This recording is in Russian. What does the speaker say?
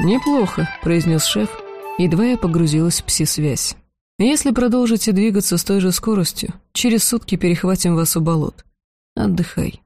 «Неплохо», — произнес шеф, едва я погрузилась в пси-связь. «Если продолжите двигаться с той же скоростью, через сутки перехватим вас у болот. Отдыхай».